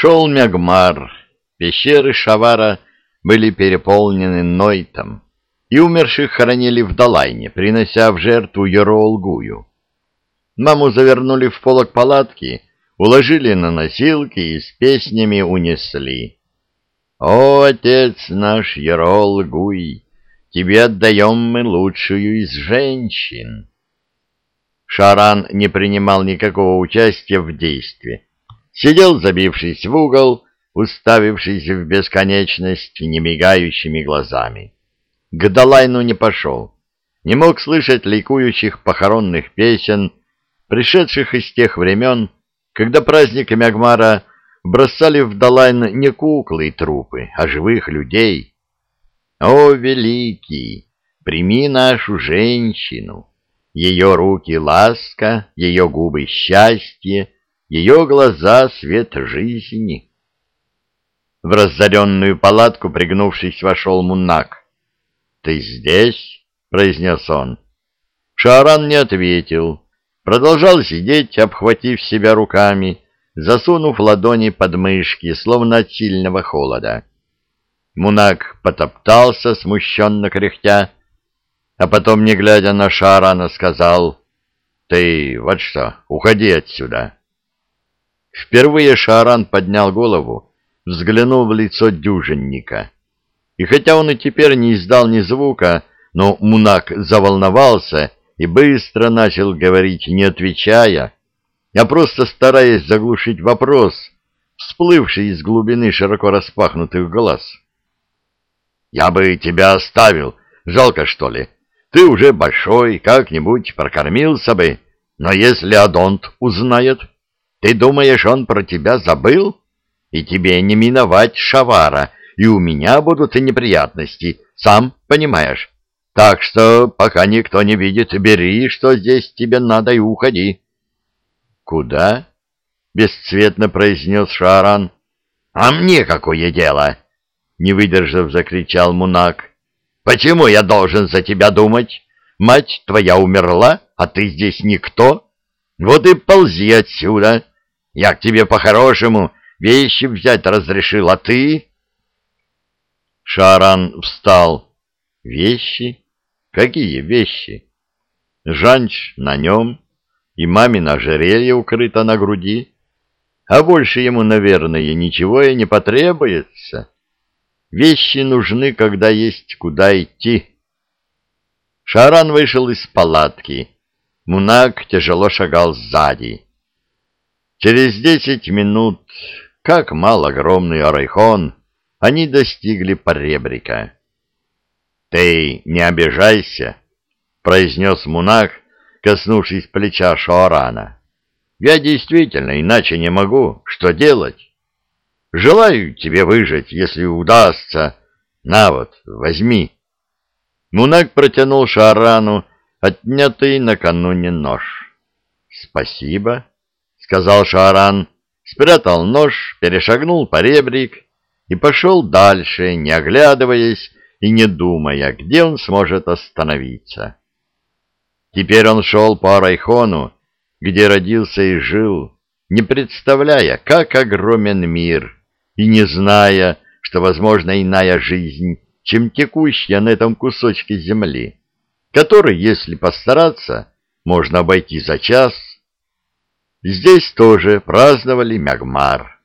Шел Мягмар. Пещеры Шавара были переполнены Нойтом, и умерших хоронили в Далайне, принося в жертву Ероолгую. Маму завернули в полок палатки, уложили на носилки и с песнями унесли. «О, отец наш Ероолгуй, тебе отдаем мы лучшую из женщин!» Шаран не принимал никакого участия в действии. Сидел, забившись в угол, уставившись в бесконечность немигающими глазами. К Далайну не пошел, не мог слышать ликующих похоронных песен, пришедших из тех времен, когда праздник Мягмара бросали в Далайн не куклы и трупы, а живых людей. О, великий, прими нашу женщину! Ее руки — ласка, ее губы — счастье, ее глаза — свет жизни. В разоренную палатку, пригнувшись, вошел Мунак. — Ты здесь? — произнес он. Шаран не ответил. Продолжал сидеть, обхватив себя руками, засунув ладони под мышки, словно от сильного холода. Мунак потоптался, смущенно кряхтя, а потом, не глядя на Шарана, сказал, «Ты вот что, уходи отсюда». Впервые Шаран поднял голову, взглянул в лицо дюжинника. И хотя он и теперь не издал ни звука, но Мунак заволновался и быстро начал говорить, не отвечая, а просто стараясь заглушить вопрос, всплывший из глубины широко распахнутых глаз. «Я бы тебя оставил, жалко, что ли?» Ты уже большой, как-нибудь прокормился бы, но если Адонт узнает, ты думаешь, он про тебя забыл? И тебе не миновать Шавара, и у меня будут и неприятности, сам понимаешь. Так что, пока никто не видит, бери, что здесь тебе надо, и уходи. — Куда? — бесцветно произнес Шаран. — А мне какое дело? — не выдержав, закричал Мунак. Почему я должен за тебя думать? Мать твоя умерла, а ты здесь никто. Вот и ползи отсюда. Я к тебе по-хорошему вещи взять разрешил, а ты...» Шаран встал. «Вещи? Какие вещи?» Жанч на нем, и мамин ожерелье укрыто на груди, а больше ему, наверное, ничего и не потребуется. Вещи нужны, когда есть куда идти. Шаран вышел из палатки. Мунак тяжело шагал сзади. Через десять минут, как мал огромный Орайхон, они достигли поребрика. — Ты не обижайся, — произнес Мунак, коснувшись плеча Шоарана. — Я действительно иначе не могу. Что делать? Желаю тебе выжить, если удастся. На вот, возьми. Мунак протянул Шарану отнятый накануне нож. Спасибо, сказал Шаран, спрятал нож, перешагнул по ребрик и пошел дальше, не оглядываясь и не думая, где он сможет остановиться. Теперь он шел по Арайхону, где родился и жил, не представляя, как огромен мир — и не зная, что возможна иная жизнь, чем текущая на этом кусочке земли, который, если постараться, можно обойти за час. Здесь тоже праздновали Мягмар.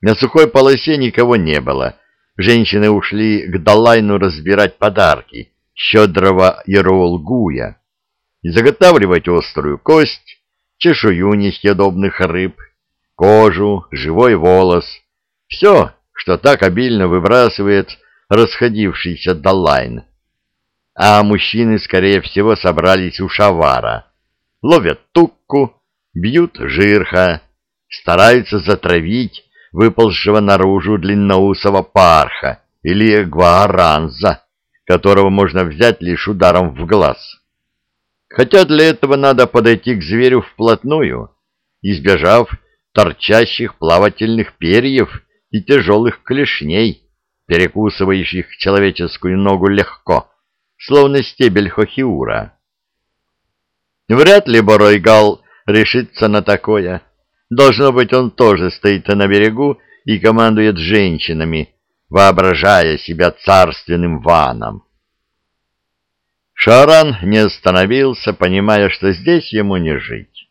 На сухой полосе никого не было. Женщины ушли к Далайну разбирать подарки щедрого Ероолгуя и заготавливать острую кость, чешую несъедобных рыб, кожу, живой волос — все, что так обильно выбрасывает расходившийся Даллайн. А мужчины, скорее всего, собрались у Шавара. Ловят тукку, бьют жирха, стараются затравить выползшего наружу длинноусого парха или гвааранза, которого можно взять лишь ударом в глаз. Хотя для этого надо подойти к зверю вплотную, избежав торчащих плавательных перьев и тяжелых клешней, перекусывающих человеческую ногу легко, словно стебель хохиура. Вряд ли Боройгал решится на такое. Должно быть, он тоже стоит на берегу и командует женщинами, воображая себя царственным ваном. Шаран не остановился, понимая, что здесь ему не жить.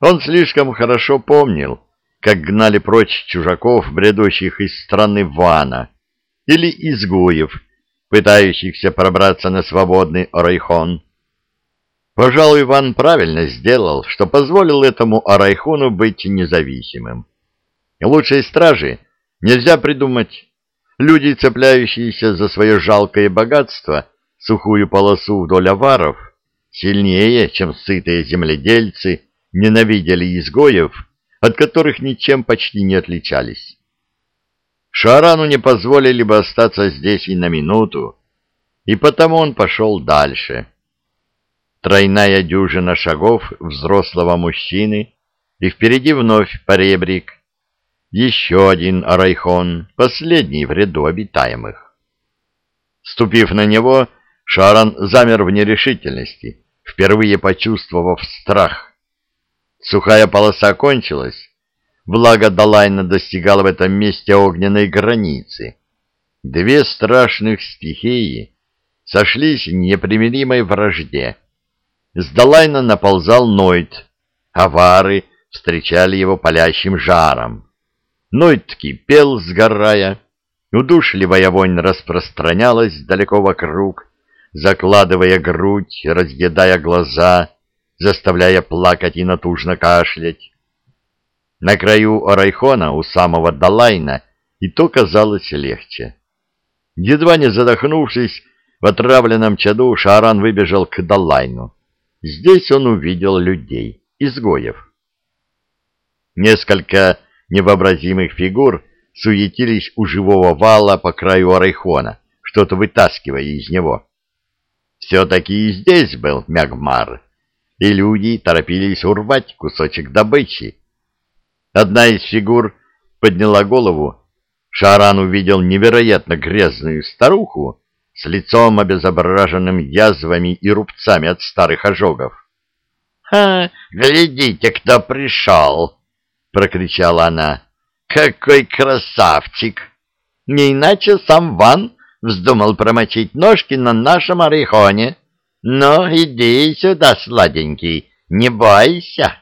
Он слишком хорошо помнил, как гнали прочь чужаков, бредущих из страны Вана, или изгоев, пытающихся пробраться на свободный Орайхон. Пожалуй, Иван правильно сделал, что позволил этому Арайхону быть независимым. Лучшей стражи нельзя придумать. Люди, цепляющиеся за свое жалкое богатство, сухую полосу вдоль аваров, сильнее, чем сытые земледельцы, ненавидели изгоев, от которых ничем почти не отличались. Шарану не позволили бы остаться здесь и на минуту, и потому он пошел дальше. Тройная дюжина шагов взрослого мужчины, и впереди вновь поребрик. Еще один арайхон, последний в ряду обитаемых. Ступив на него, Шаран замер в нерешительности, впервые почувствовав страх. Сухая полоса кончилась, благо Далайна достигала в этом месте огненной границы. Две страшных стихии сошлись в непримиримой вражде. С Далайна наползал Нойд, авары встречали его палящим жаром. Нойд кипел, сгорая, удушливая вонь распространялась далеко вокруг, закладывая грудь, разъедая глаза, заставляя плакать и натужно кашлять. На краю Орайхона у самого Далайна и то казалось легче. Едва не задохнувшись, в отравленном чаду Шаран выбежал к Далайну. Здесь он увидел людей, изгоев. Несколько невообразимых фигур суетились у живого вала по краю Орайхона, что-то вытаскивая из него. Все-таки и здесь был Мягмар, и люди торопились урвать кусочек добычи. Одна из фигур подняла голову. Шаран увидел невероятно грязную старуху с лицом обезображенным язвами и рубцами от старых ожогов. «Ха! Глядите, кто пришел!» — прокричала она. «Какой красавчик! Не иначе сам Ван вздумал промочить ножки на нашем орехоне. Ну, иди сюда, сладенький, не бойся.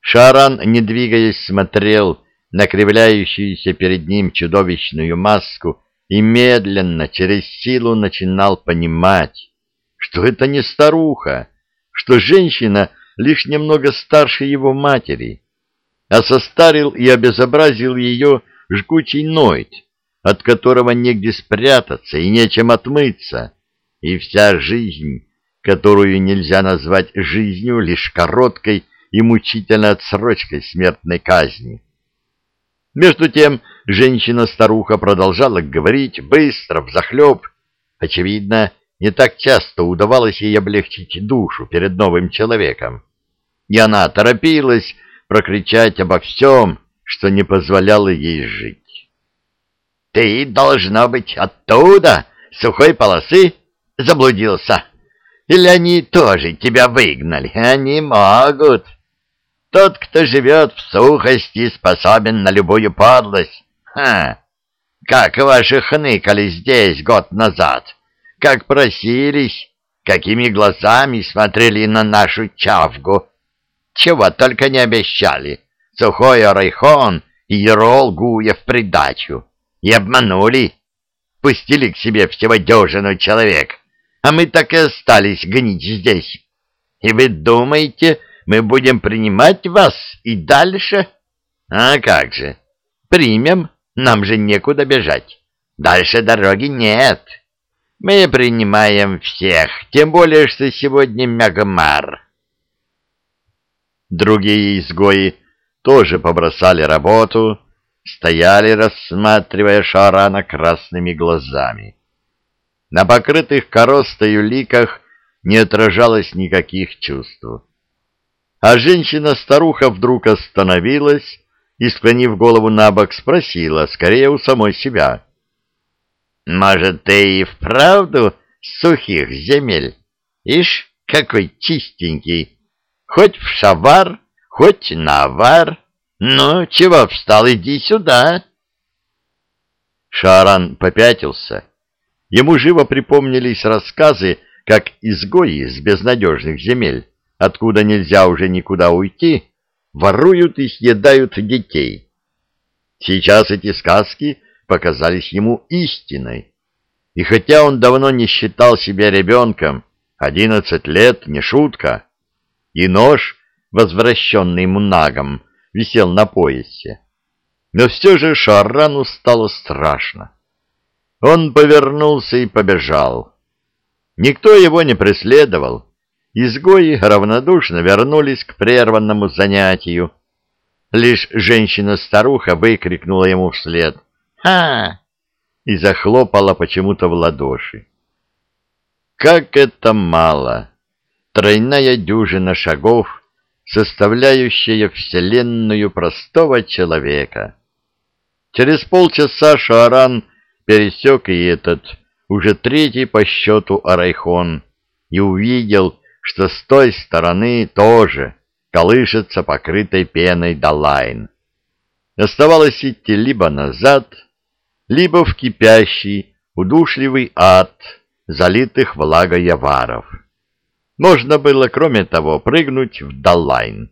Шаран, не двигаясь, смотрел на кривляющуюся перед ним чудовищную маску и медленно, через силу начинал понимать, что это не старуха, что женщина лишь немного старше его матери, а состарил и обезобразил ее жгучий Нойд, от которого негде спрятаться и нечем отмыться, и вся жизнь, которую нельзя назвать жизнью, лишь короткой и мучительной отсрочкой смертной казни. Между тем женщина-старуха продолжала говорить быстро, взахлеб. Очевидно, не так часто удавалось ей облегчить душу перед новым человеком. И она торопилась прокричать обо всем, что не позволяло ей жить. Ты, должно быть, оттуда, сухой полосы, заблудился. Или они тоже тебя выгнали? Они могут. Тот, кто живет в сухости, способен на любую подлость. Ха! Как ваши хныкали здесь год назад, как просились, какими глазами смотрели на нашу чавгу. Чего только не обещали. Сухой орайхон и ерол гуя в придачу. И обманули. Пустили к себе всего дюжину человек, а мы так и остались гнить здесь. И вы думаете, мы будем принимать вас и дальше? А как же? Примем, нам же некуда бежать. Дальше дороги нет. Мы принимаем всех, тем более, что сегодня Мягмар. Другие изгои тоже побросали работу, стояли, рассматривая Шарана красными глазами. На покрытых коростою ликах не отражалось никаких чувств. А женщина-старуха вдруг остановилась и, склонив голову на бок, спросила, скорее у самой себя. «Может, ты и вправду сухих земель? Ишь, какой чистенький! Хоть в шавар, хоть на авар!» «Ну, чего встал? Иди сюда!» Шааран попятился. Ему живо припомнились рассказы, как изгои с безнадежных земель, откуда нельзя уже никуда уйти, воруют и съедают детей. Сейчас эти сказки показались ему истиной. И хотя он давно не считал себя ребенком, одиннадцать лет не шутка, и нож, возвращенный Мнагом, висел на поясе, но все же Шарану стало страшно. Он повернулся и побежал. Никто его не преследовал. Изгои равнодушно вернулись к прерванному занятию. Лишь женщина-старуха выкрикнула ему вслед «Ха!» и захлопала почему-то в ладоши. Как это мало! Тройная дюжина шагов, составляющая вселенную простого человека. Через полчаса Шааран пересек и этот, уже третий по счету Арайхон, и увидел, что с той стороны тоже колышется покрытой пеной Далайн. Оставалось идти либо назад, либо в кипящий, удушливый ад, залитых влагой яваров. Можно было, кроме того, прыгнуть в Далайн.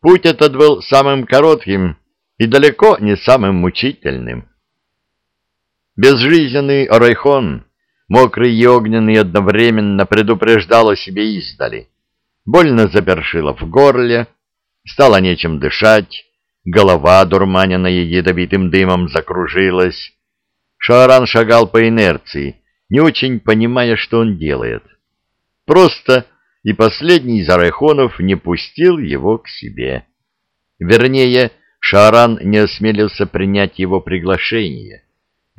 Путь этот был самым коротким и далеко не самым мучительным. Безжизненный Орайхон, мокрый и огненный одновременно предупреждал себе издали. Больно запершило в горле, стало нечем дышать, голова, дурманенная ядовитым дымом, закружилась. Шааран шагал по инерции, не очень понимая, что он делает. Просто и последний из арайхонов не пустил его к себе. Вернее, Шааран не осмелился принять его приглашение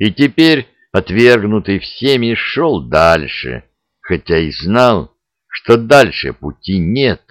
и теперь, отвергнутый всеми, шел дальше, хотя и знал, что дальше пути нет.